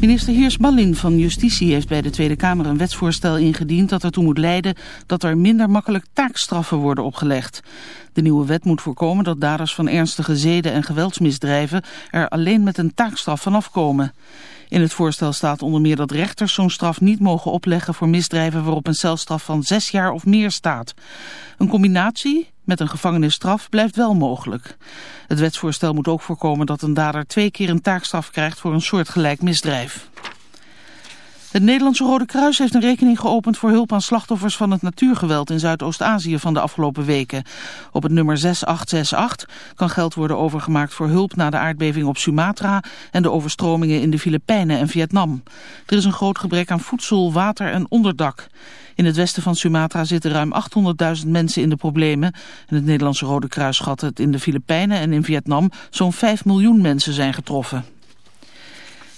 Minister Heers Ballin van Justitie heeft bij de Tweede Kamer een wetsvoorstel ingediend dat ertoe moet leiden dat er minder makkelijk taakstraffen worden opgelegd. De nieuwe wet moet voorkomen dat daders van ernstige zeden- en geweldsmisdrijven er alleen met een taakstraf vanaf komen. In het voorstel staat onder meer dat rechters zo'n straf niet mogen opleggen voor misdrijven waarop een celstraf van zes jaar of meer staat. Een combinatie met een gevangenisstraf blijft wel mogelijk. Het wetsvoorstel moet ook voorkomen dat een dader twee keer een taakstraf krijgt voor een soortgelijk misdrijf. Het Nederlandse Rode Kruis heeft een rekening geopend voor hulp aan slachtoffers van het natuurgeweld in Zuidoost-Azië van de afgelopen weken. Op het nummer 6868 kan geld worden overgemaakt voor hulp na de aardbeving op Sumatra en de overstromingen in de Filipijnen en Vietnam. Er is een groot gebrek aan voedsel, water en onderdak. In het westen van Sumatra zitten ruim 800.000 mensen in de problemen. En het Nederlandse Rode Kruis schat het in de Filipijnen en in Vietnam zo'n 5 miljoen mensen zijn getroffen.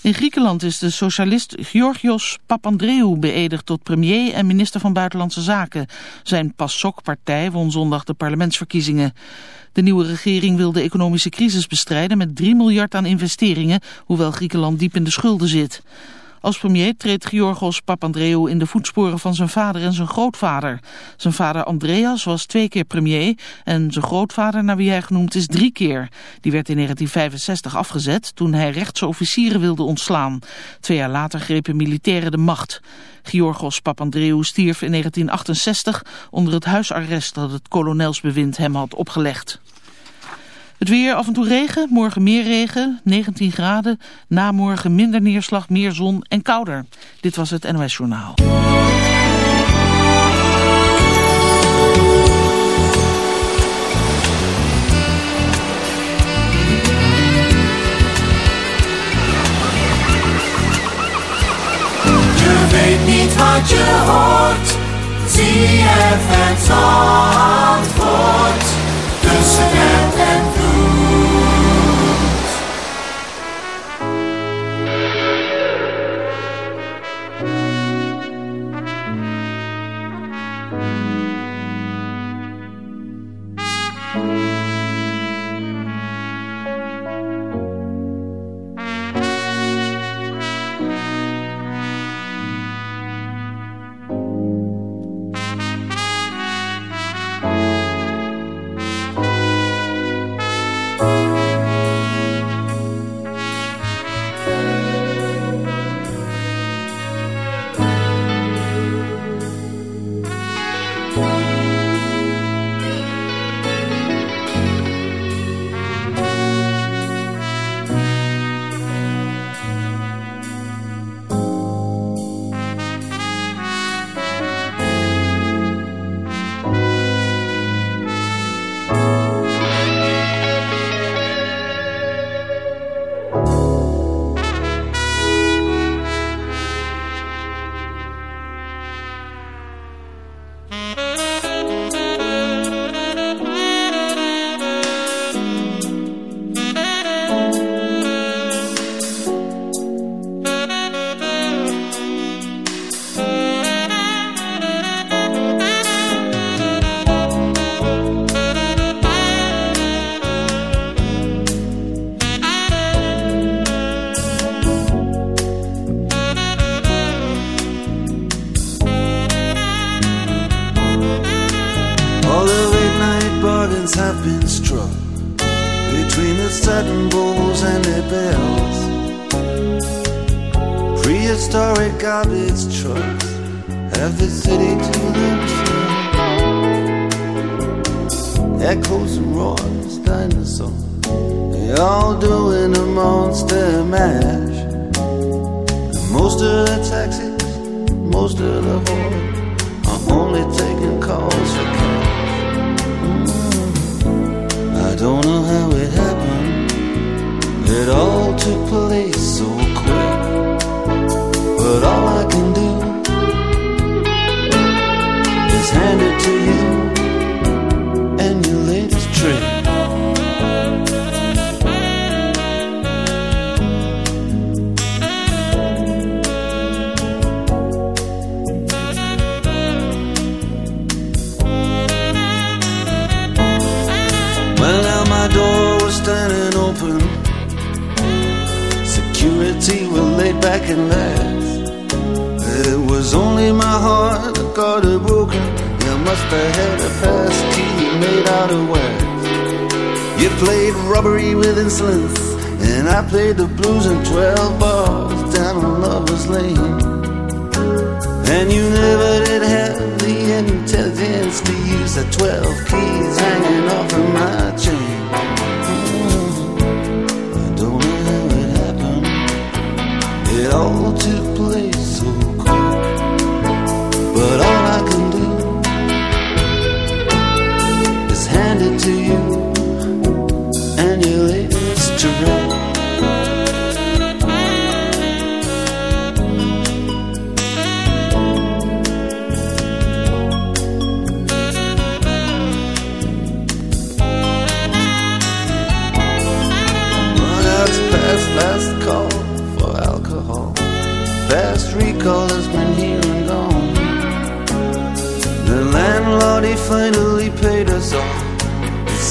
In Griekenland is de socialist Georgios Papandreou beëdigd tot premier en minister van Buitenlandse Zaken. Zijn PASOK-partij won zondag de parlementsverkiezingen. De nieuwe regering wil de economische crisis bestrijden met 3 miljard aan investeringen, hoewel Griekenland diep in de schulden zit. Als premier treedt Georgos Papandreou in de voetsporen van zijn vader en zijn grootvader. Zijn vader Andreas was twee keer premier en zijn grootvader, naar wie hij genoemd is, drie keer. Die werd in 1965 afgezet toen hij rechtse officieren wilde ontslaan. Twee jaar later grepen militairen de macht. Georgos Papandreou stierf in 1968 onder het huisarrest dat het kolonelsbewind hem had opgelegd. Het weer, af en toe regen, morgen meer regen, 19 graden. Na morgen minder neerslag, meer zon en kouder. Dit was het NOS Journaal. Je weet niet wat je hoort. ZFM Zandvoort. Tussen het en played robbery with insolence, and I played the blues in 12 bars down on Lover's Lane. And you never did have the intelligence to use the 12 keys hanging off of my chain.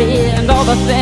And all the things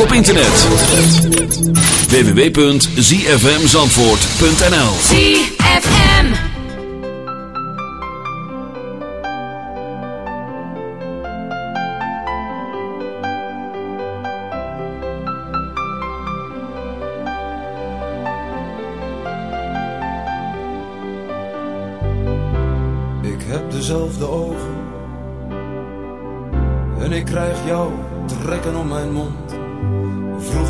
Ook op internet. www.zfmzandvoort.nl ZFM. Ik heb dezelfde ogen. En ik krijg jou trekken om mijn mond.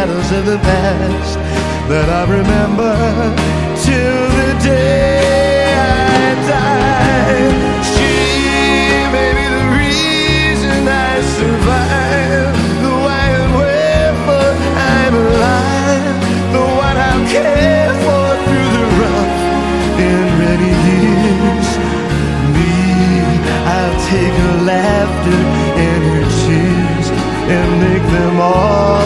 Shadows of the past that I remember till the day I die. She may be the reason I survive, the why and wherefore I'm alive, the one I'll care for through the rough and ready years. Me, I'll take her laughter and her tears and make them all